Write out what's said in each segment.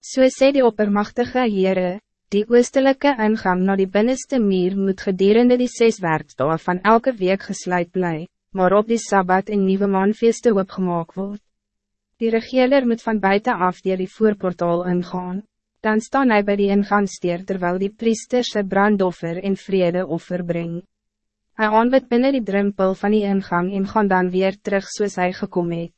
So sê die oppermachtige Heere, die oostelike ingang naar die binnenste muur moet gedurende die zes werkdagen van elke week gesluit bly, maar op die Sabbat en nieuwe maanfeeste opgemaak word. Die regeerder moet van buiten af dier die voorportaal ingaan, dan staan hij bij die ingangsteer terwijl die priester sy brandoffer en vredeoffer brengt. Hij aanbid binnen die drempel van die ingang en gaan dan weer terug soos hy gekom het.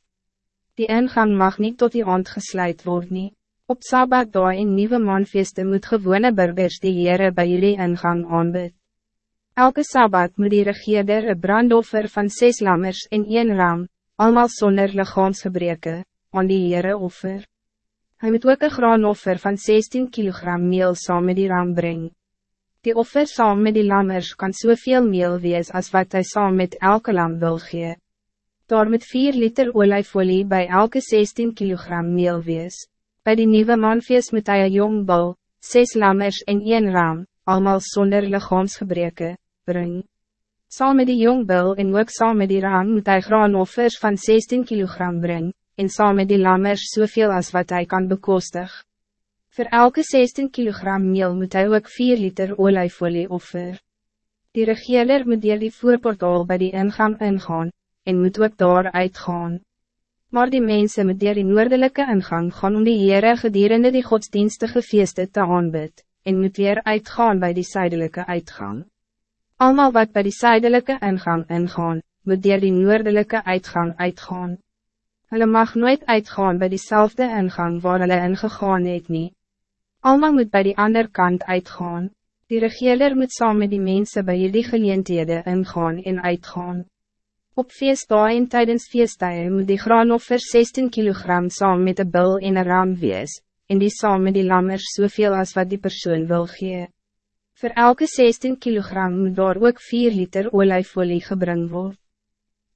Die ingang mag niet tot die aand gesluit worden. Op Sabbat daar en nieuwe maanfeeste moet gewone burgers die Heere by jullie ingang aanbid. Elke Sabbat moet die regeerder een brandoffer van zes lammers en een ram, allemaal zonder lichaamsgebreke, aan die Heere offer. Hij moet ook een graanoffer van 16 kilogram meel saam met die ram brengen. Die offer saam met die lammers kan soveel meel wees als wat hij saam met elke lam wil gee. Daar met 4 liter olijfolie bij elke 16 kilogram meel wees. Bij die nieuwe manfeest moet hij een jong bal, 6 lammers en 1 ram, allemaal zonder lichaamsgebreke, bring. Saam met die jong bil en ook saam met die ram moet hij graanoffers van 16 kilogram brengen, en saam met die lammers soveel als wat hij kan bekostig. Voor elke 16 kilogram meel moet hij ook 4 liter olijfolie offer. Die regeerder moet dier die voorportaal bij die ingang ingaan, en moet ook daar uitgaan. Maar die mensen moet dier die noordelijke ingang gaan om die Heere gedurende die godsdienstige feeste te aanbid, en moet weer uitgaan bij die zuidelijke uitgang. Almal wat bij die zuidelijke ingang ingaan, moet dier die noordelijke uitgang uitgaan. Hulle mag nooit uitgaan bij diezelfde ingang waar hulle ingegaan het nie. Almal moet bij die andere kant uitgaan. Die regeerder moet saam met die mensen bij jullie geleentede ingaan en uitgaan. Op feestdae en tijdens feestdae moet die graanoffer 16 kilogram saam met de bil en een ram wees, en die saam met die lammers soveel als wat die persoon wil gee. Voor elke 16 kilogram moet daar ook 4 liter olijfolie gebring word.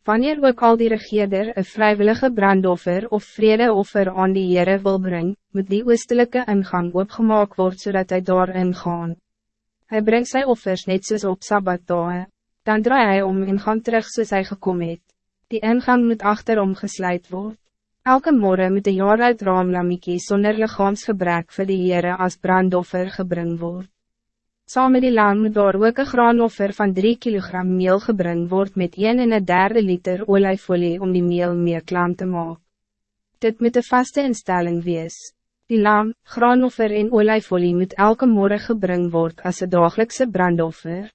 Wanneer ook al die regeerder een vrijwillige brandoffer of vredeoffer aan die Heere wil brengen, moet die oostelike ingang opgemaak word zodat hij daarin gaan. Hij brengt zijn offers net soos op Sabbatdae, dan draai hij om en gaan terug soos hy gekom het. Die ingang moet achterom gesluit word. Elke morgen moet de jaar uit raamlamiekie sonder lichaamsgebrek vir die Heere as brandoffer gebring word. Saam met die lam moet daar ook een graanoffer van 3 kilogram meel gebring word met 1 en een derde liter olijfolie om die meel meer klaam te maken. Dit moet een vaste instelling wees. Die lam, graanoffer en olijfolie moet elke morgen gebring word als een dagelijkse brandoffer.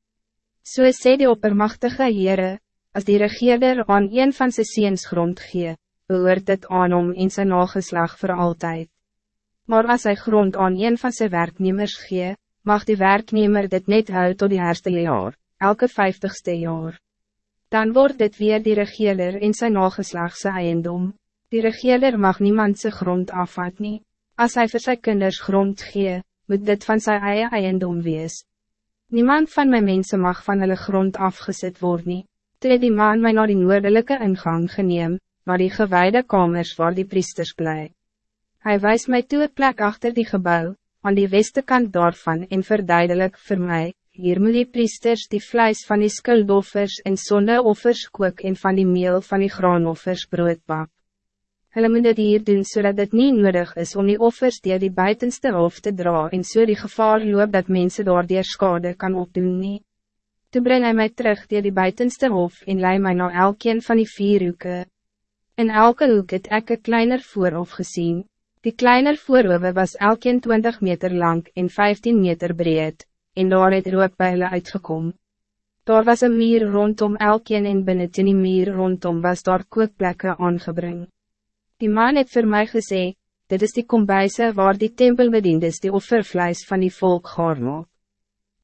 So sê die oppermachtige Heere, als die regeerder aan een van sy seens grond gee, behoort het aan om in zijn nageslag voor altijd. Maar als hij grond aan een van zijn werknemers gee, mag die werknemer dit net hou tot die herste jaar, elke vijftigste jaar. Dan wordt dit weer die regeerder in zijn nageslagse eiendom. Die regeerder mag niemand zijn grond afvat nie. As hy vir sy kinders grond gee, moet dit van zijn eie eiendom wees. Niemand van mijn mensen mag van hulle grond afgezet worden. nie. Toe die man my na die noordelijke ingang geneem, waar die gewijde kamers waar die priesters bly. Hij wijst mij toe een plek achter die gebouw, aan die westekant daarvan en verduidelik voor mij, hier moet die priesters die vlijs van die skuldoffers en sondeoffers kook en van die meel van die graanoffers brood bak. Hulle moet dit hier doen zodat het niet nodig is om die offers die die buitenste hoofd te dra en so die gevaar loop dat mensen door die schade kan opdoen nie. Toe breng hy my terug die die buitenste hof en lei my na elkeen van die vier hoeken. In elke hoek het ek een kleiner voorhof gezien, Die kleiner voorhoewe was elkeen 20 meter lang en 15 meter breed, en daar het rook by hulle uitgekom. Daar was een muur rondom elkeen en binnen in die muur rondom was daar kookplekke aangebring. Die man het voor mij gesê, dit is die kombuise waar die tempelbediendes die offervleis van die volk maak.